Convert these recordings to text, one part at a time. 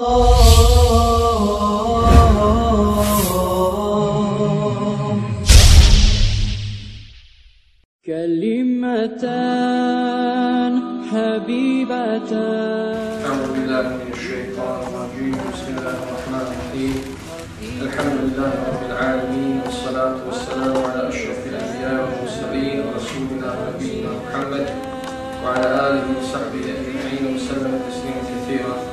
كلمتان حبيبتان. أعوذ بالله من الشيطان الرجيم. بسم الله الرحمن الرحيم. الحمد لله رب العالمين والصلاة والسلام على أشرف الأنبياء والمرسلين ورسولنا ونبينا محمد وعلى آله وصحبه أجمعين وسلم تسليما كثيرا.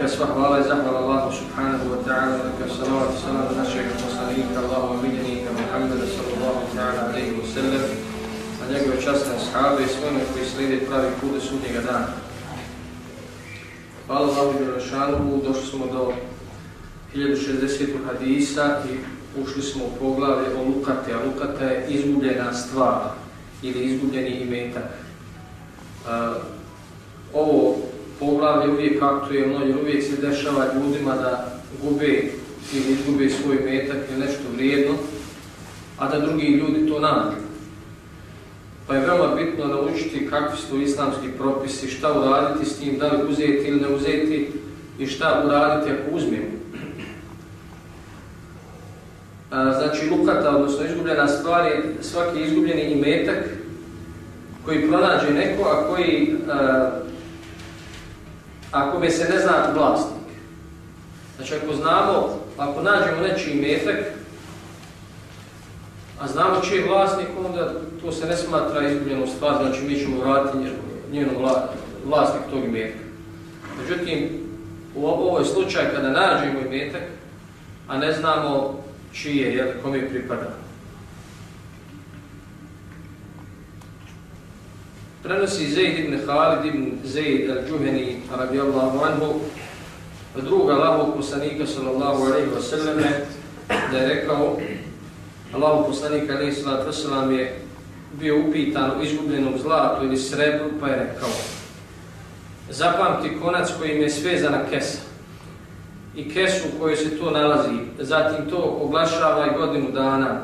Neka sva hvala i zahvala Allahu subhanahu wa ta'ala, neka salavat i salam našeg poslanika, Allahu obiljenika, Muhammeda sallallahu ta'ala alaihi wa sallam, a njegove časne ashabe i svojme koji slijede pravi put do sudnjega dana. Hvala Allahu Đerašanu, došli smo do 1060. hadisa i ušli smo u poglavlje o Lukate, a Lukata je izgubljena stvar ili izgubljeni imetak. Poglavlje uvijek aktuelno jer uvijek se dešava ljudima da gube ili izgube svoj imetak ili nešto vrijedno, a da drugi ljudi to nađu. Pa je veoma bitno naučiti kakvi su islamski propisi, šta uraditi s tim, da li uzeti ili ne uzeti i šta uraditi ako uzmemo. Znači, lukata, odnosno izgubljena stvar je svaki izgubljeni imetak koji pronađe neko, a koji, ako me se ne zna vlasnik. Znači, ako znamo, ako nađemo nečiji imetak, a znamo čiji je vlasnik, onda to se ne smatra izgubljenom stvar, znači mi ćemo vratiti njenom vlasnik tog imetka. Međutim, u ovoj slučaj kada nađemo imetak, a ne znamo čiji je, kome pripada. Prenosi Zaid ibn Khalid ibn Zaid al-Juhani radijallahu anhu druga Allahog poslanika sallallahu alaihi wa sallam da je rekao Allahog poslanika alaihi sallatu wasallam je bio upitan o izgubljenom zlatu ili srebru, pa je rekao Zapamti konac kojim je svezana kesa i kesu u kojoj se to nalazi, zatim to oglašavaj godinu dana.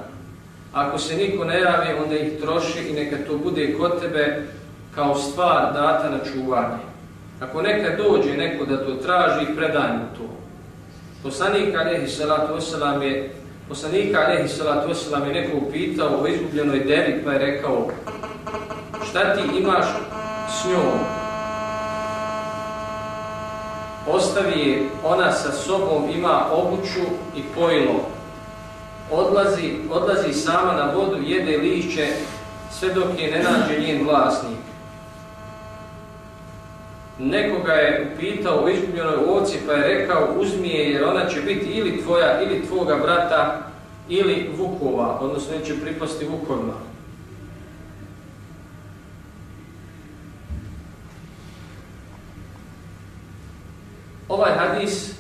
Ako se niko ne javi, onda ih troši i neka to bude kod tebe kao stvar data na čuvanje. Ako nekad dođe neko da to traži, predaj mu to. Poslanik alaihi salatu wasalam je Poslanika Alehi Salatu Veselam je neko upitao o izgubljenoj devi pa je rekao šta ti imaš s njom? Ostavi je, ona sa sobom ima obuću i pojilo. Odlazi, odlazi sama na vodu, jede lišće sve dok je ne nađe njen vlasnik. Nekoga je upitao o izgubljenoj ovci pa je rekao uzmi je jer ona će biti ili tvoja ili tvoga brata ili vukova, odnosno neće pripasti vukovima. Ovaj hadis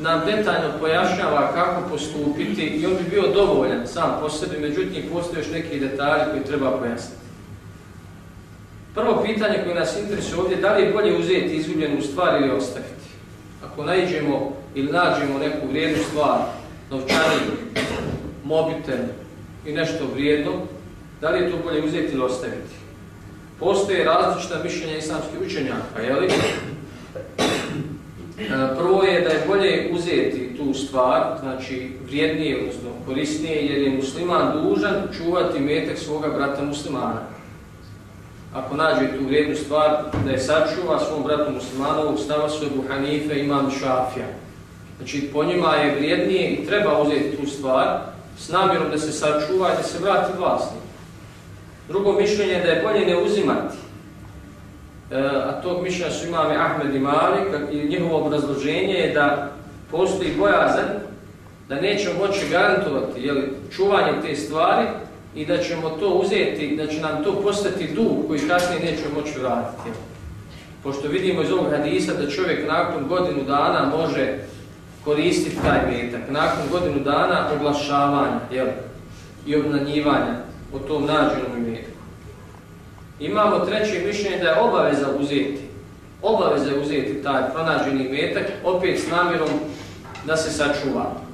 nam detaljno pojašnjava kako postupiti i on bi bio dovoljan sam po sebi, međutim postoje još neki detalji koji treba pojasniti. Prvo pitanje koje nas interesuje ovdje, da li je bolje uzeti izgubljenu stvar ili ostaviti? Ako nađemo ili nađemo neku vrijednu stvar, novčanik, mobitel i nešto vrijedno, da li je to bolje uzeti ili ostaviti? Postoje različita mišljenja islamskih učenjaka, je li? Prvo je da je bolje uzeti tu stvar, znači vrijednije, odnosno korisnije, jer je musliman dužan čuvati metak svoga brata muslimana ako nađe tu vrijednu stvar, da je sačuva svom bratu muslimanovog stava svoj Buhanife imam Šafija. Znači, po njima je vrijednije i treba uzeti tu stvar s namjerom da se sačuva i da se vrati vlasnik. Drugo mišljenje je da je bolje ne uzimati. E, a tog mišljenja su imame Ahmed i Malik i njihovo obrazloženje je da postoji bojazan da neće moći garantovati jeli, čuvanje te stvari i da ćemo to uzeti, da će nam to postati dug koji kasnije nećemo moći vratiti. Pošto vidimo iz ovog hadisa da čovjek nakon godinu dana može koristiti taj metak, nakon godinu dana oglašavanja jel, i obnanjivanja o tom nađenom metku. Imamo treće mišljenje da je obaveza uzeti, obaveza uzeti taj pronađeni metak, opet s namjerom da se sačuva.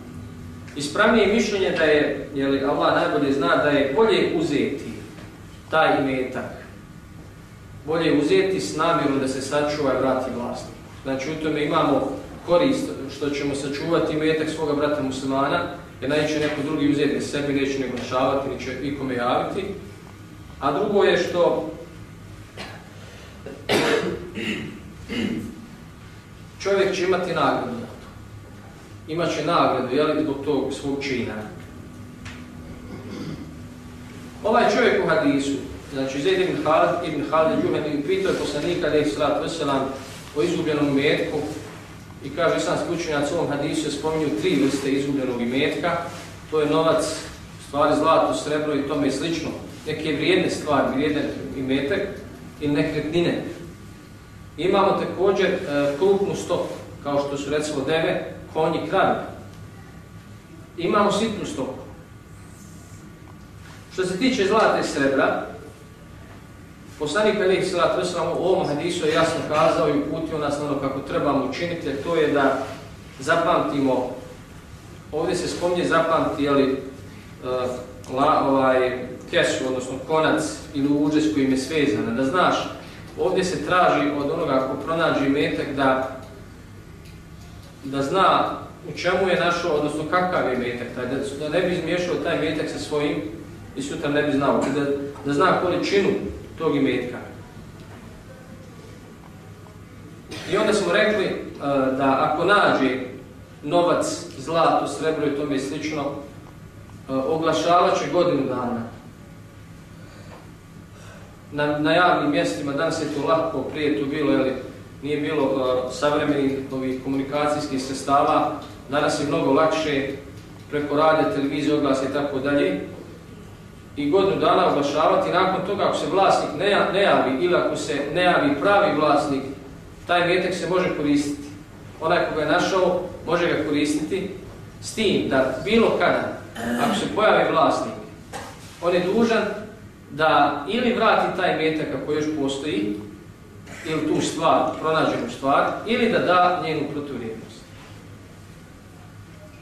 Ispravnije mišljenje da je, jeli Allah najbolje zna, da je bolje uzeti taj imetak. Bolje uzeti s namjerom da se sačuva i vrati vlasnik. Znači u tome imamo korist što ćemo sačuvati metak svoga brata muslimana, jer neće neko drugi uzeti sebi, neće nego šavati, neće ikome javiti. A drugo je što čovjek će imati nagradu to. Imaće nagradu, jel, zbog tog svog čina. Ovaj čovjek u hadisu, znači Zaid ibn Khalid ibn Khalid Juhani pitao je poslanika da je srat veselam o izgubljenom metku i kaže islamski učenjac u ovom hadisu spominju tri vrste izgubljenog imetka, to je novac, stvari zlato, srebro i tome i slično, neke vrijedne stvari, vrijedne imetak ili nekretnine. Imamo također e, krupnu stoku, kao što su recimo deve, konji, kravi. Imamo sitnu stoku. Što se tiče zlata i srebra, poslanik Alih Salat u ovom hadisu je jasno kazao i uputio nas na ono kako trebamo učiniti, jer to je da zapamtimo, ovdje se spominje zapamti, jeli, la, ovaj, kesu, odnosno konac ili uđe s kojim je svezana, da znaš, ovdje se traži od onoga ko pronađe metak da, da zna u čemu je našao, odnosno kakav je metak, taj, da, ne bi izmiješao taj metak sa svojim i sutra ne bi znao, da, da zna količinu tog imetka. I onda smo rekli uh, da ako nađe novac, zlato, srebro i tome slično, uh, oglašavat će godinu dana. Na, na javnim mjestima, danas je to lako, prije to bilo, jeli, nije bilo savremenih ovih komunikacijskih sestava, danas je mnogo lakše preko radija, televizije, oglasa i tako dalje i godinu dana oglašavati, nakon toga ako se vlasnik ne javi ili ako se ne javi pravi vlasnik, taj metak se može koristiti. Onaj ko ga je našao, može ga koristiti s tim da bilo kada, ako se pojavi vlasnik, on je dužan da ili vrati taj metak ako još postoji, ili tu stvar, pronađenu stvar, ili da da njenu protuvrijednost.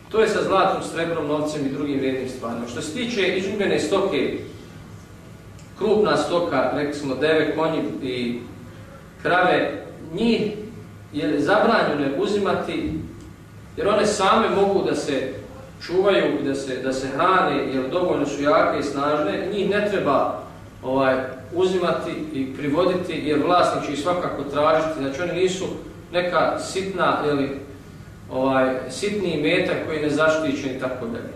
To je sa zlatom, srebrom, novcem i drugim vrijednim stvarima. Što se tiče izgubljene stoke, krupna stoka, rekli smo deve, konji i krave, njih je zabranjeno uzimati, jer one same mogu da se čuvaju, da se, da se hrane, jer dovoljno su jake i snažne, njih ne treba ovaj, uzimati i privoditi, jer vlasnik će ih svakako tražiti, znači oni nisu neka sitna, jeli, ovaj, sitni metak koji je nezaštićen i tako dalje.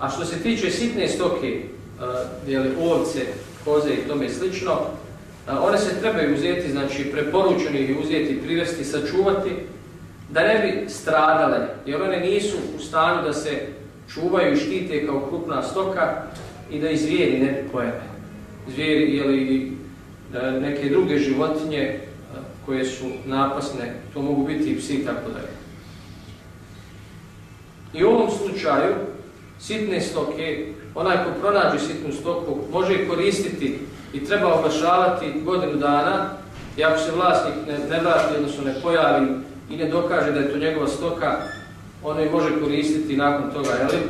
A što se tiče sitne stoke, uh, jeli, ovce, koze i tome slično, uh, one se trebaju uzeti, znači preporučeno ih uzeti, privesti, sačuvati, da ne bi stradale, jer one nisu u stanju da se čuvaju i štite kao krupna stoka i da izvijeri ne pojene. Zvijeri ili neke druge životinje koje su napasne, to mogu biti i psi i tako dalje. I u ovom slučaju, sitne stoke, onaj ko pronađe sitnu stoku, može koristiti i treba oglašavati godinu dana i ako se vlasnik ne, ne vrati, odnosno ne pojavi i ne dokaže da je to njegova stoka, ono je može koristiti nakon toga, jel?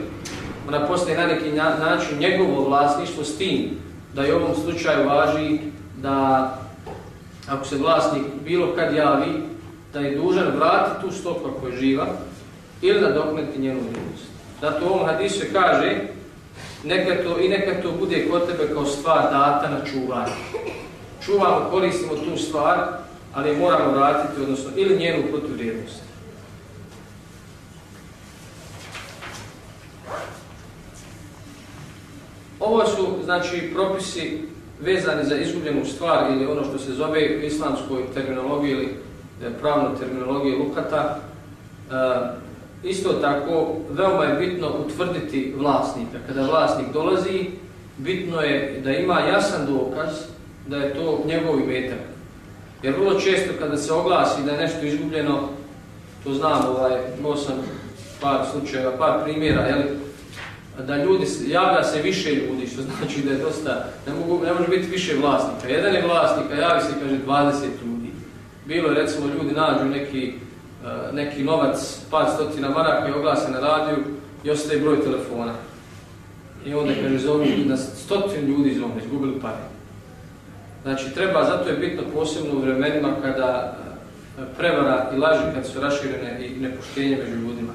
Ona postaje na neki način njegovo vlasništvo s tim da je u ovom slučaju važi da ako se vlasnik bilo kad javi, da je dužan vratiti tu stoku ako je živa ili da dokneti njenu vrijednost. Zato u ovom hadisu kaže neka to, i neka to bude kod tebe kao stvar data na čuvanje. Čuvamo, koristimo tu stvar, ali moramo vratiti, odnosno ili njenu protuvrijednost. Ovo su, znači, propisi vezani za izgubljenu stvar ili ono što se zove u islamskoj terminologiji ili e, pravnoj terminologiji lukata. E, isto tako, veoma je bitno utvrditi vlasnika. Kada vlasnik dolazi, bitno je da ima jasan dokaz da je to njegov imetak. Jer vrlo često kada se oglasi da je nešto izgubljeno, to znam, ovaj, imao sam par slučajeva, par primjera, jel, da ljudi, javlja se više ljudi, što znači da je dosta, ne, mogu, ne može biti više vlasnika. Jedan je vlasnika, javi se, kaže, 20 ljudi. Bilo je, recimo, ljudi nađu neki, uh, neki novac, par stotina maraka i oglase na radiju i ostaje broj telefona. I onda, kaže, zovu na stotin ljudi zovu, izgubili pare. Znači, treba, zato je bitno posebno u vremenima kada prevara i laži kad su raširene i nepoštenje među ljudima.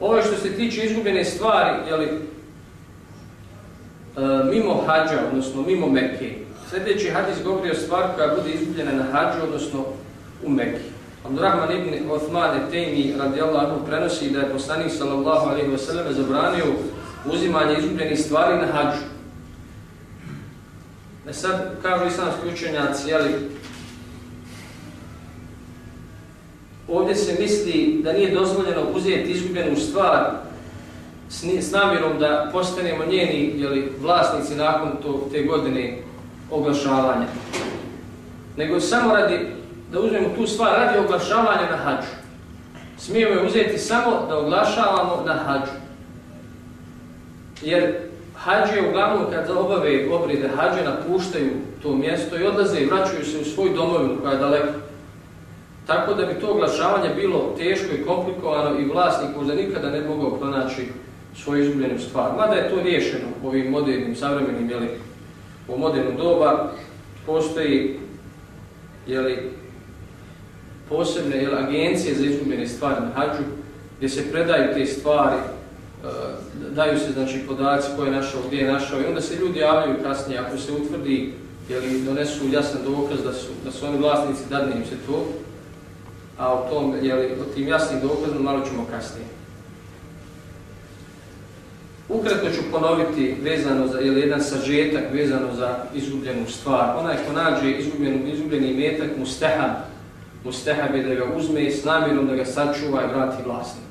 Ovo što se tiče izgubljene stvari, jeli, e, mimo hađa, odnosno mimo Mekke. Sljedeći hadis govori o stvari koja bude izgubljena na hađu, odnosno u Mekke. Abdurrahman ibn Othman Tejmi radijallahu prenosi da je poslanik sallallahu alaihi wa sallam zabranio uzimanje izgubljenih stvari na hađu. E sad, kažu islamski učenjaci, jeli, ovdje se misli da nije dozvoljeno uzeti izgubljenu stvar s, namjerom da postanemo njeni jeli, vlasnici nakon to, te godine oglašavanja. Nego samo radi da uzmemo tu stvar radi oglašavanja na hađu. Smijemo je uzeti samo da oglašavamo na hađu. Jer hađe uglavnom kad obave obride hađe napuštaju to mjesto i odlaze i vraćaju se u svoj domovinu koja je daleko. Tako da bi to oglašavanje bilo teško i komplikovano i vlasnik možda nikada ne mogao pronaći svoju izgubljenu stvar. Mada je to riješeno ovim modernim, savremenim, jeli, u modernu doba. Postoji jeli, posebne jel, agencije za izgubljene stvari na hađu, gdje se predaju te stvari, uh, daju se znači, podaci ko je našao, gdje je našao i onda se ljudi javljaju kasnije. Ako se utvrdi ili donesu jasan dokaz da su, da su oni vlasnici, dadne im se to, a o, tom, jeli, o tim jasnim dokazom malo ćemo kasnije. Ukratko ću ponoviti vezano za jel, jedan sažetak vezano za izgubljenu stvar. Onaj ko nađe izgubljeni metak mu steham, mustahab je da ga uzme s namjerom da ga sačuva i vrati vlasniku.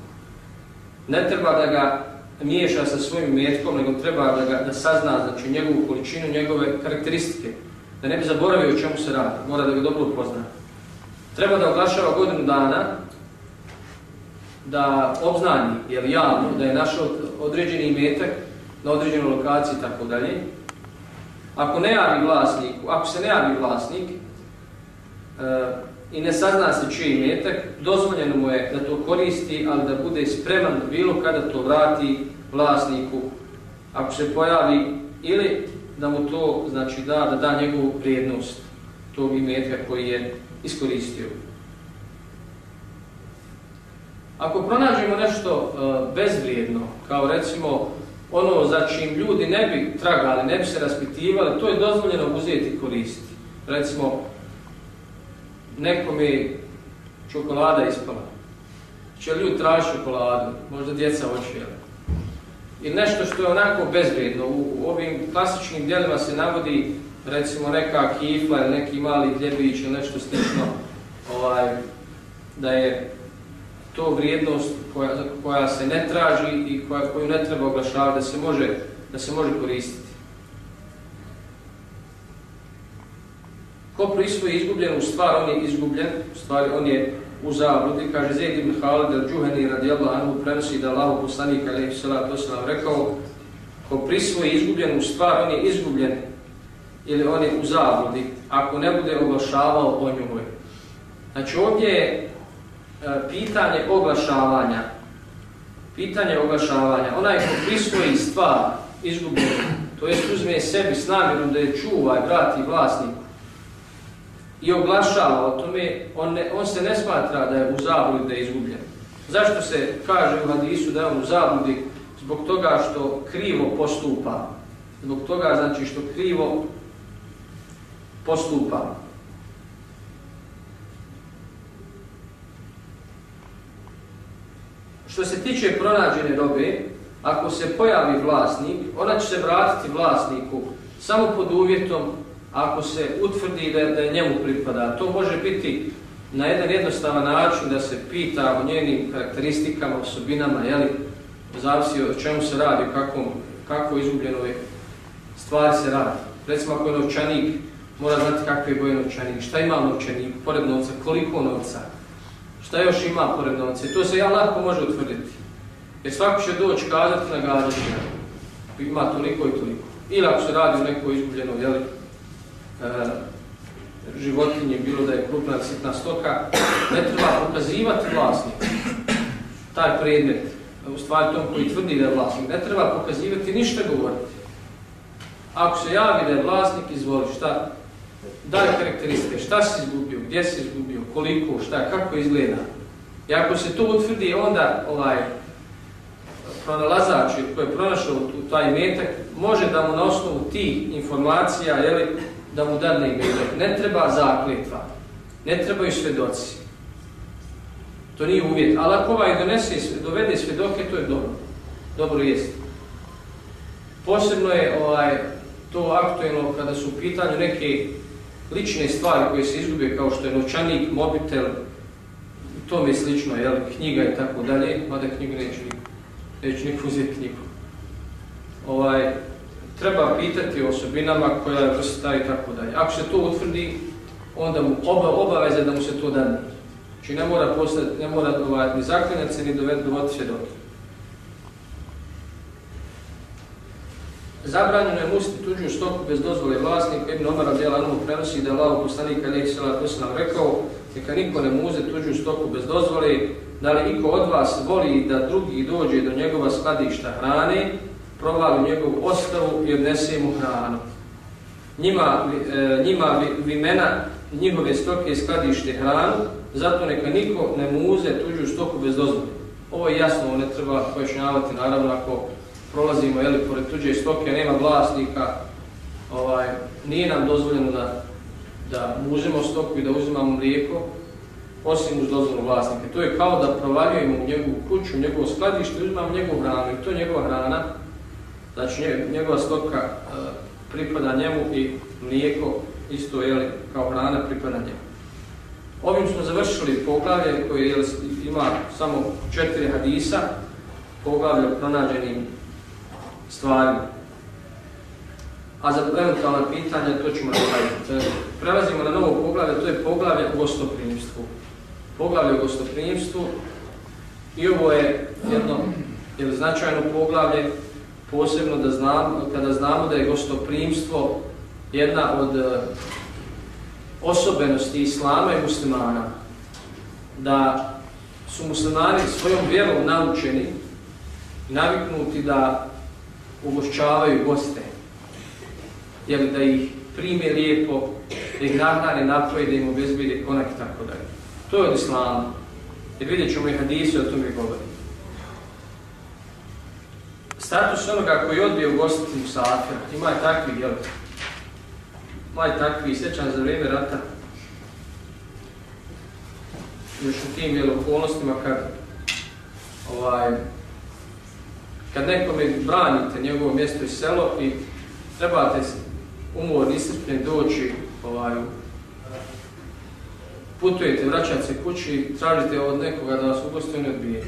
Ne treba da ga miješa sa svojim metkom, nego treba da ga da sazna znači, njegovu količinu, njegove karakteristike. Da ne bi zaboravio o čemu se radi, mora da ga dobro upozna. Treba da oglašava godinu dana, da obznani, jer javno, da je našao određeni metak na određenoj lokaciji i tako dalje. Ako ne javi vlasniku, ako se ne javi vlasnik, e, i ne sazna se čiji metak, dozvoljeno mu je da to koristi, ali da bude spreman bilo kada to vrati vlasniku, ako se pojavi, ili da mu to znači da, da da njegovu vrijednost tog imetka koji je iskoristio. Ako pronađemo nešto uh, bezvrijedno, kao recimo ono za čim ljudi ne bi tragali, ne bi se raspitivali, to je dozvoljeno uzeti i koristiti. Recimo, nekom je čokolada ispala. Će ljudi traži čokoladu, možda djeca očijeli. I nešto što je onako bezvrijedno. U ovim klasičnim dijelima se navodi recimo neka kifla ili neki mali gljebić ili nešto slično ovaj, da je to vrijednost koja, se ne traži i koju ne treba oglašavati, da se može, da se može koristiti. Ko prisvoji izgubljenu stvar, on je izgubljen, u stvari on je u zabludi. Kaže Zaid ibn Khalid al-Juhani radijallahu anhu prenosi da Allah poslanik vesselam rekao ko prisvoji izgubljenu stvar, on je izgubljen ili on je u zabludi ako ne bude oglašavao o njoj. Znači ovdje je e, pitanje oglašavanja. Pitanje oglašavanja. Onaj ko prisvoji stvar izgubljenu, to jest uzme sebi s namjerom da je čuva i vrati vlasniku, i oglašava o tome, on, ne, on se ne smatra da je u zabludi, da je izgubljen. Zašto se kaže u hadisu da je on u zabludi? Zbog toga što krivo postupa. Zbog toga znači što krivo postupa. Što se tiče pronađene robe, ako se pojavi vlasnik, ona će se vratiti vlasniku samo pod uvjetom ako se utvrdi da, da je njemu pripada. To može biti na jedan jednostavan način da se pita o njenim karakteristikama, osobinama, jeli, zavisi o čemu se radi, kako, kako izgubljeno je stvari se radi. Recimo ako je novčanik, mora znati kakve je boje novčanik, šta ima novčanik, pored novca, koliko novca, šta još ima pored novca. To se ja lahko može utvrditi. Jer svako će doći kazati na gađanju, ima toliko i toliko. Ili ako se radi o nekoj izgubljenoj, e, životinje, bilo da je krupna sitna stoka, ne treba pokazivati vlasnik taj predmet, u stvari tom koji tvrdi da je vlasnik, ne treba pokazivati ništa govoriti. Ako se javi da je vlasnik, izvoli šta? Daj karakteristike, šta si izgubio, gdje si izgubio, koliko, šta, kako izgleda. I ako se to utvrdi, onda ovaj pronalazač koji je pronašao u taj metak, može da mu na osnovu tih informacija, jeli, da mu dadne metak. Ne treba zakljetva, ne trebaju svedoci. To nije uvjet, ali ako ovaj donese, dovede svedoke, to je dobro. Dobro jest. Posebno je ovaj, to aktualno kada su u pitanju neke lične stvari koje se izgube kao što je novčanik, mobitel, to mi je slično, jel, knjiga i tako dalje, mada knjigu neću neću niko uzeti knjigu. Ovaj, treba pitati o osobinama koja je vrsta i tako dalje. Ako se to utvrdi, onda mu oba, obaveza da mu se to dane. Znači ne mora postati, ne mora ovaj, ni zaklinjati se, ni dovoditi svjedoke. Zabranjeno je musti tuđu stoku bez dozvole vlasnika. Ibn Omar radijalanu prenosi da Allah poslanik salatu vesselam rekao: "Neka niko ne muze tuđu stoku bez dozvole, da li iko od vas voli da drugi dođe do njegova skladišta hrane, provali njegovu ostavu i odnese mu hranu. Njima, e, njima vimena njihove stoke skladište hranu, zato neka niko ne muze tuđu stoku bez dozvole. Ovo je jasno, ne treba pojašnjavati, naravno, ako prolazimo jeli, pored tuđe stoke, nema vlasnika, ovaj, nije nam dozvoljeno da, da mužemo stoku i da uzimamo mlijeko, osim uz dozvolu vlasnika. To je kao da provaljujemo u njegovu kuću, u njegovo skladište uzimamo njegovu hranu. I to je njegova hrana, znači njegova stoka e, pripada njemu i mlijeko isto jeli, kao hrana pripada njemu. Ovim smo završili poglavlje koje ima samo četiri hadisa, poglavlje o pronađenim stvarima. A za eventualna pitanja to ćemo prelazimo na novo poglavlje, to je poglavlje o gostoprimstvu. Poglavlje o gostoprimstvu i ovo je jedno je značajno poglavlje, posebno da znamo, kada znamo da je gostoprimstvo jedna od e, osobenosti islama i muslimana. Da su muslimani svojom vjerom naučeni i naviknuti da ugošćavaju goste, jer da ih prime lijepo, da ih nahrane napoje, da im obezbide konak i tako dalje. To je od islama. Jer vidjet ćemo i hadise o tome govori. Status onoga koji odbije ugostiti u safira, ima je takvi, jel? Ima je takvi, sjećan za vrijeme rata, još u tim jel, okolnostima kad ovaj, kad nekome branite njegovo mjesto i selo i trebate umorni iscrpni doći ovaj, putujete, vraćate se kući, tražite od nekoga da vas ugosti, oni odbije.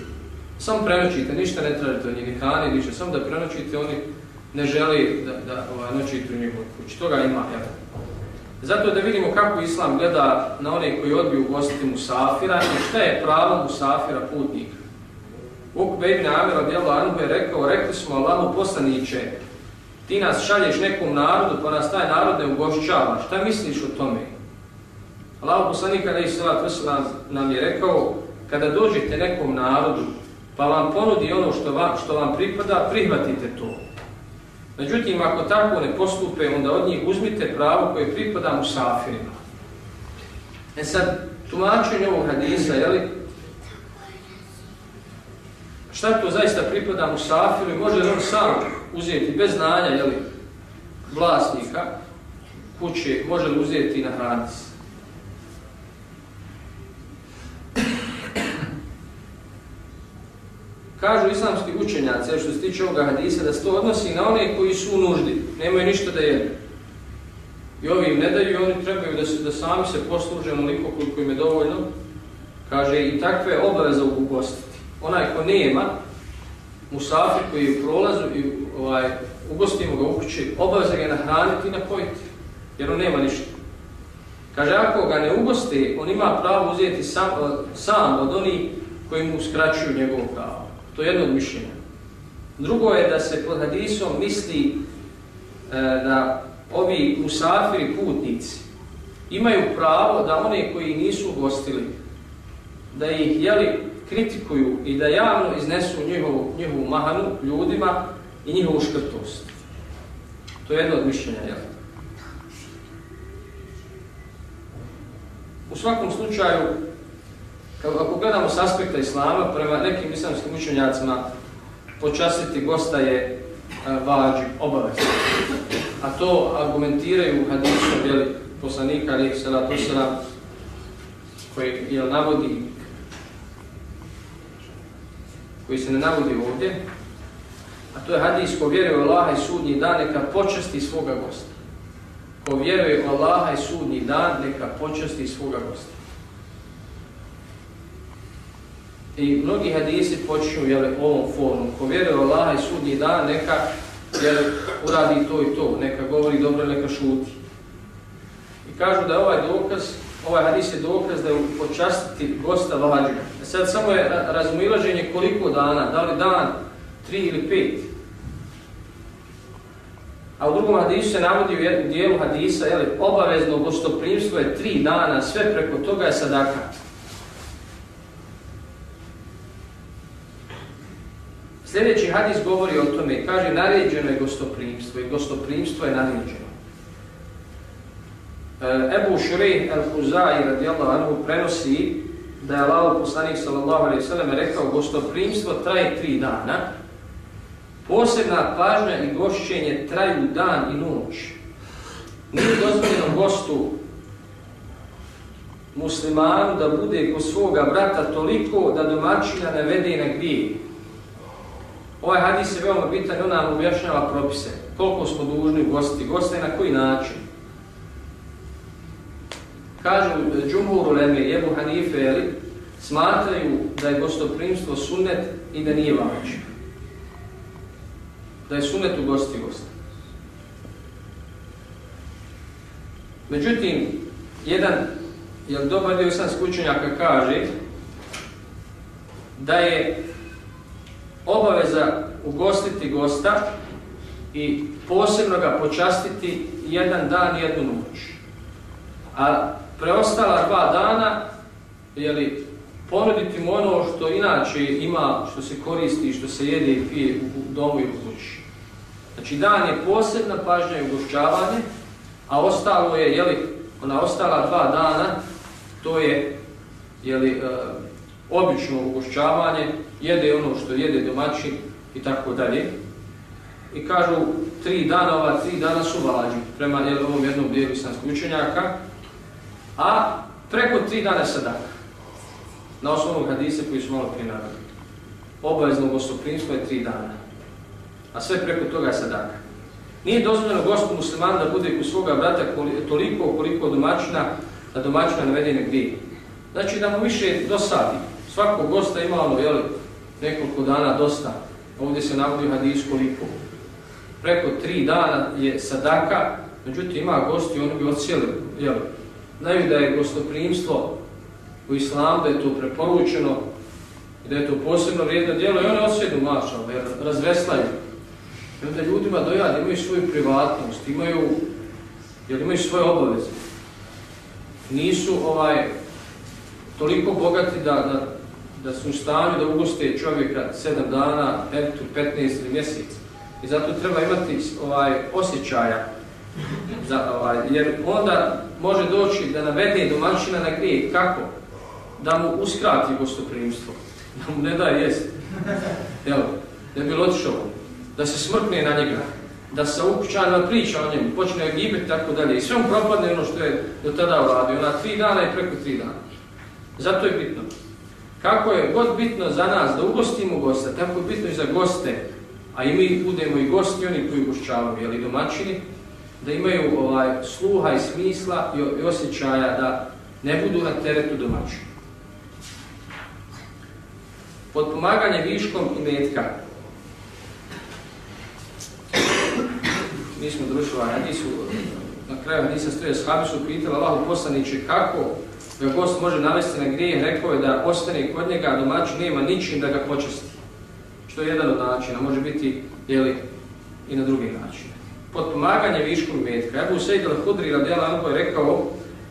Samo prenoćite, ništa ne tražite od njih, hrani, ništa, samo da prenoćite, oni ne želi da, da ovaj, noćite u njegovoj kući. Toga ima, jel? Zato da vidimo kako Islam gleda na one koji odbiju ugostiti Musafira i šta je pravo Musafira putnika. Ukbe ibn Amir radijallahu anhu je rekao, rekli smo Allahu poslaniće, ti nas šalješ nekom narodu pa nas taj narod ne ugošćava, šta misliš o tome? Allahu poslanik kada nam, je rekao, kada dođete nekom narodu pa vam ponudi ono što vam, što vam pripada, prihvatite to. Međutim, ako tako ne postupe, onda od njih uzmite pravo koje pripada mu safirima. E sad, tumačenje ovog hadisa, jeli, šta to zaista pripada mu safiru i može li on sam uzeti bez znanja jeli, vlasnika kuće, može li uzeti na hranici. Kažu islamski učenjaci, što se tiče ovoga hadisa, da se to odnosi na one koji su u nuždi, nemaju ništa da jedu. I ovi im ne daju i oni trebaju da, se, da sami se posluže onoliko koliko im je dovoljno. Kaže, i takve obaveze ugostiti onaj ko nema, musafir koji je u prolazu i ovaj, ugostimo ga u kući, obaveza ga nahraniti i napojiti, jer on nema ništa. Kaže, ako ga ne ugosti, on ima pravo uzeti sam, sam od onih koji mu uskraćuju njegovo pravo. To je jedno od mišljenja. Drugo je da se pod hadisom misli e, da ovi musafiri putnici imaju pravo da one koji nisu ugostili, da ih jeli kritikuju i da javno iznesu njihovu, njihovu mahanu ljudima i njihovu škrtost. To je jedno od mišljenja. Jel? svakom slučaju, ako gledamo s aspekta islama, prema nekim islamskim učenjacima, počastiti gosta je vađi, obavezno. A to argumentiraju hadisom, jeli, poslanika, ali koji jel, navodi, koji se ne navodi ovdje, a to je hadis ko vjeruje u Allaha i sudnji dan, neka počasti svoga gosta. Ko vjeruje u Allaha i sudnji dan, neka počasti svoga gosta. I mnogi hadisi počinju jeli, ovom formom. Ko vjeruje u Allaha i sudnji dan, neka jeli, uradi to i to, neka govori dobro, neka šuti. I kažu da je ovaj dokaz, ovaj hadis je dokaz da je počastiti gosta vađiga. E sad samo je razumilaženje koliko dana, da li dan, tri ili pet. A u drugom hadisu se navodi u jednom dijelu hadisa, jeli, obavezno gostoprimstvo je tri dana, sve preko toga je sadaka. Sljedeći hadis govori o tome, kaže naređeno je gostoprimstvo i gostoprimstvo je naređeno. E, Ebu Šurej al-Huzai radijallahu anhu prenosi da je Allah poslanik sallallahu alaihi sallam rekao gostoprimstvo traje tri dana, posebna pažnja i gošćenje traju dan i noć. Nije dozvoljeno gostu muslimanu da bude kod svoga brata toliko da domaćina ne vede na gdje. Ovaj hadis je veoma bitan i on nam objašnjava propise. Koliko smo dužni gostiti goste na koji način. Kažu Džumhur Uleme i Ebu Hanife, jeli, smatraju da je gostoprimstvo sunnet i da nije vađe. Da je sunnet u gosti. Međutim, jedan jel, dobar dio sam skučenjaka kaže da je obaveza ugostiti gosta i posebno ga počastiti jedan dan i jednu noć. A preostala dva dana, jeli, ponuditi mu ono što inače ima, što se koristi, što se jede i pije u domu i u kući. Znači dan je posebna pažnja i ugošćavanje, a ostalo je, jeli, ona ostala dva dana, to je, jeli, uh, obično ugošćavanje, jede ono što jede domaćin i tako dalje. I kažu, tri dana, ova tri dana su vađi, prema jel, ovom jednom dijelu islamskog učenjaka, a preko tri dana sadaka. Na osnovnom hadise koji su malo prije naravili. Obavezno gostoprinstvo je tri dana. A sve preko toga sadaka. Nije dozvoljeno gostu muslimanu da bude kod svoga brata toliko koliko domaćina, da domaćina navede negdje. Znači da mu više dosadi. Svakog gosta ima ono, jel, nekoliko dana dosta. Ovdje se navodi hadis koliko. Preko tri dana je sadaka, međutim ima gosti, oni bi ocijeli, jel, znaju da je gostoprimstvo u islamu, da je to preporučeno, da je to posebno vrijedno djelo i one osjedu mašal, jer razveslaju. I onda ljudima dojad, imaju svoju privatnost, imaju, jer imaju svoje obaveze. Nisu ovaj toliko bogati da, da, da su u stanju da ugoste čovjeka 7 dana, 15 ili mjesec. I zato treba imati ovaj osjećaja za, ovaj, jer onda može doći da navede domaćina na grije. Kako? Da mu uskrati gostoprimstvo. Da mu ne daje jest. Evo, da bi otišao. Da se smrkne na njega. Da se ukućanima priča o njemu. Počne gibet tako dalje. I sve mu propadne ono što je do tada uradio. Ona tri dana i preko tri dana. Zato je bitno. Kako je god bitno za nas da ugostimo gosta, tako je bitno i za goste, a i mi budemo i gosti, oni koji ugošćavaju, jeli domaćini, da imaju ovaj sluha i smisla i, osjećaja da ne budu na teretu domaćinu. Podpomaganje viškom i metka. Mi smo društvo Hadisu, na kraju Hadisa stoje shabi su pitali Allahu poslaniće kako ga gost može navesti na grijeh, rekao je da ostane kod njega, a domaćin nema ničim da ga počesti. Što je jedan od načina, može biti jeli, i na drugi način potpomaganje viškom metka. Ebu Sejd al-Hudri radijala Anko je rekao,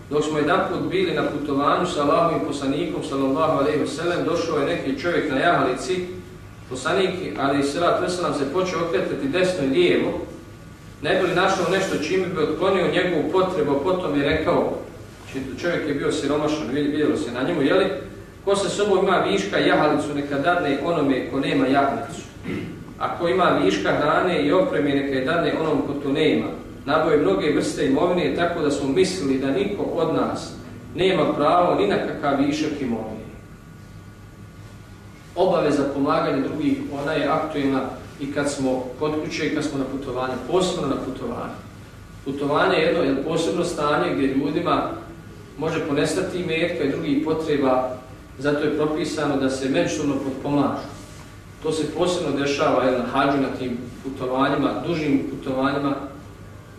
dok smo jedan put bili na putovanju sa Allahovim poslanikom, sallallahu alaihi wasallam, došao je neki čovjek na jahalici, poslanik, ali sallat veselam se počeo okretati desno i lijevo, ne bi li našao nešto čime bi otklonio njegovu potrebu, potom je rekao, Znači, čovjek je bio siromašan, vidjelo se na njemu, jeli? Ko sa sobom ima viška jahalicu, neka dadne onome ko nema jahalicu. Ako ima viška hrane i opreme, neka je dadne onom ko to nema. Naboje mnoge vrste imovine, tako da smo mislili da niko od nas nema pravo ni na kakav višak imovine. Obaveza pomaganja drugih, ona je aktualna i kad smo kod kuće i kad smo na putovanju, posebno na putovanju. Putovanje je jedno, posebno stanje gdje ljudima može ponestati metka i drugih potreba, zato je propisano da se međusobno potpomažu. To se posebno dešava na hađu na tim putovanjima, dužim putovanjima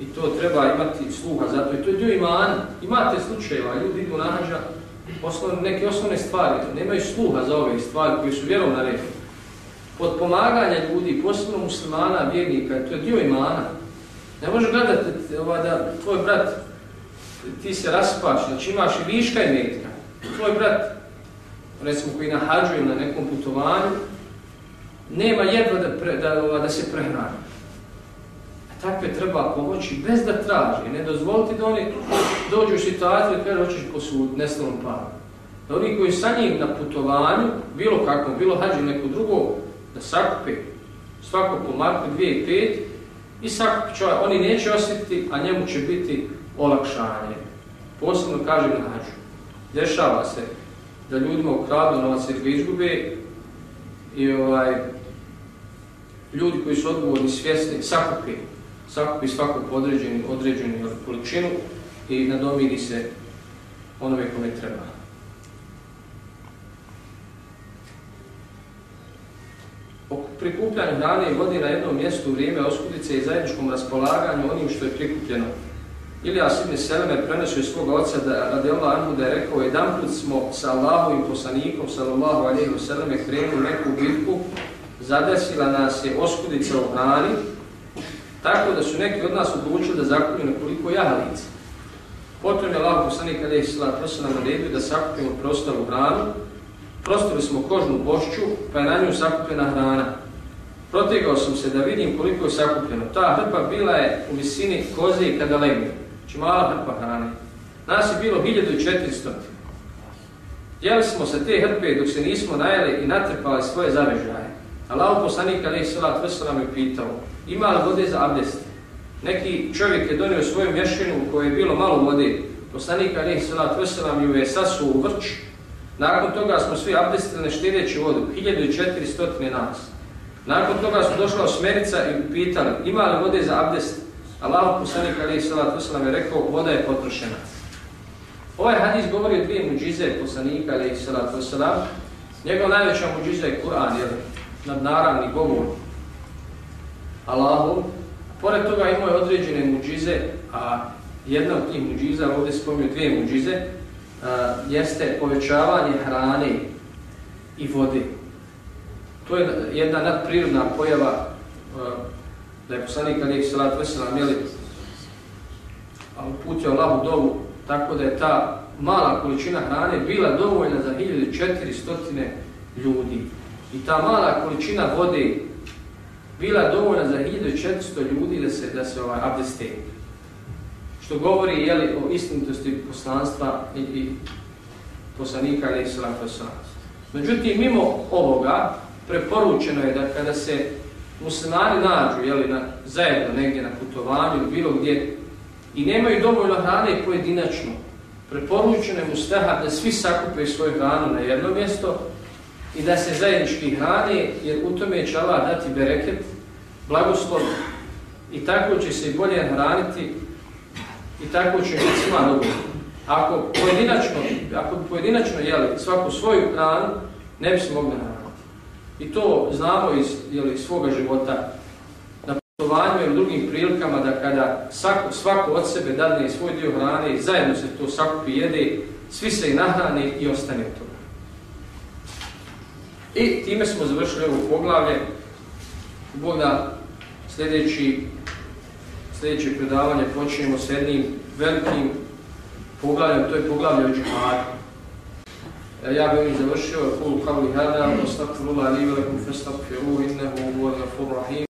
i to treba imati sluha zato i to je dio imana. Imate slučajeva, ljudi idu na hađa, neke osnovne stvari, nemaju sluha za ove stvari koje su vjerom na redu. Podpomaganje ljudi, posebno muslimana, vjernika, to je dio imana. Ne može gledati ovaj, da tvoj brat, ti se raspaš, znači imaš i viška i. Tvoj brat, recimo koji nahađuje na nekom putovanju, nema jedva da, pre, da, da se prehrani. A takve treba pomoći bez da traži. Ne dozvoliti da oni dođu u situaciju i kaže hoćeš posuditi nestalom paru. Da oni koji sa njim na putovanju, bilo kako, bilo hađu neko drugo, da sakupe svako po marku 2 i 5 i sakupi čovjek, oni neće osjetiti, a njemu će biti olakšanje. Posebno kažem na hađu. Dešava se da ljudima ukradu novac ga izgube i ovaj, ljudi koji su odgovorni, svjesni, sakupi, sakupi svakog određenu, određenu količinu i nadomiri se onome kome treba. O prikupljanju hrane i vodi na jednom mjestu u vrijeme oskudice i zajedničkom raspolaganju onim što je prikupljeno. Ilijas ibn Seleme prenosio svog oca da radi Allah Anhu da je rekao jedan put smo sa Allahovim poslanikom sallallahu alaihi sallam krenuli neku bitku zadesila nas je oskudica u hrani tako da su neki od nas odlučili da zakuplju nekoliko jahalica. Potom je Allah poslanik alaihi sallam naredio da sakupimo prostoru hranu Prostili smo kožnu bošću, pa je na nju sakupljena hrana. Protegao sam se da vidim koliko je sakupljeno. Ta hrpa bila je u visini koze i kada legne. Znači mala hrpa hrane. Nas je bilo 1400. Jeli smo sa te hrpe dok se nismo najeli i natrpali svoje zavežaje. Allah poslanik Ali Salat Veselam je pitao, ima li vode za abdest? Neki čovjek je donio svoju mješinu u kojoj je bilo malo vode. Poslanik Ali Salat Veselam ju je sasuo u vrč nakon toga smo svi abdestili ne vodu, 1400 nas. Nakon toga smo došla osmerica i pitali, ima li vode za abdest? Allah poslanik alaih salatu wasalam je rekao, voda je potrošena. Ovaj hadis govori o dvije muđize poslanika alaih salatu wasalam. Njegov najveća muđiza je Kur'an, jer nadnaravni govor Allahu. Pored toga imao je određene muđize, a jedna od tih muđiza, ovdje spomnio dvije muđize, jeste povećavanje hrane i vode. To je jedna nadprirodna pojava da je poslanik Alijek Salat Veselam jeli uputio Allahu dovu tako da je ta mala količina hrane bila dovoljna za 1400 ljudi. I ta mala količina vode bila dovoljna za 1400 ljudi da se da se ovaj abdeste. Što govori jeli, o istinitosti poslanstva i, i poslanika salatu Međutim, mimo ovoga, preporučeno je da kada se muslimani nađu jeli, na, zajedno negdje na putovanju ili bilo gdje i nemaju dovoljno hrane pojedinačno, preporučeno je mustaha da svi sakupe svoju hranu na jedno mjesto i da se zajednički hrane, jer u tome će Allah dati bereket, blagoslov i tako će se bolje hraniti i tako će biti svima dobro. Ako pojedinačno, ako pojedinačno jeli svaku svoju hranu, ne bi se mogli hraniti. I to znamo iz jeli, svoga života na putovanju i u drugim prilikama da kada svako, svako od sebe dadne svoj dio hrane i zajedno se to sakupi jede, svi se i nahrane i ostane to. I time smo završili ovo poglavlje. Bog da sljedeći sljedeće predavanje počinjemo s jednim velikim poglavljem, to je poglavlje o džihadu. E, ja bih završio, kulu kavli hada, ostakfirullah li velikum festakfiru, innehu huwa rahim.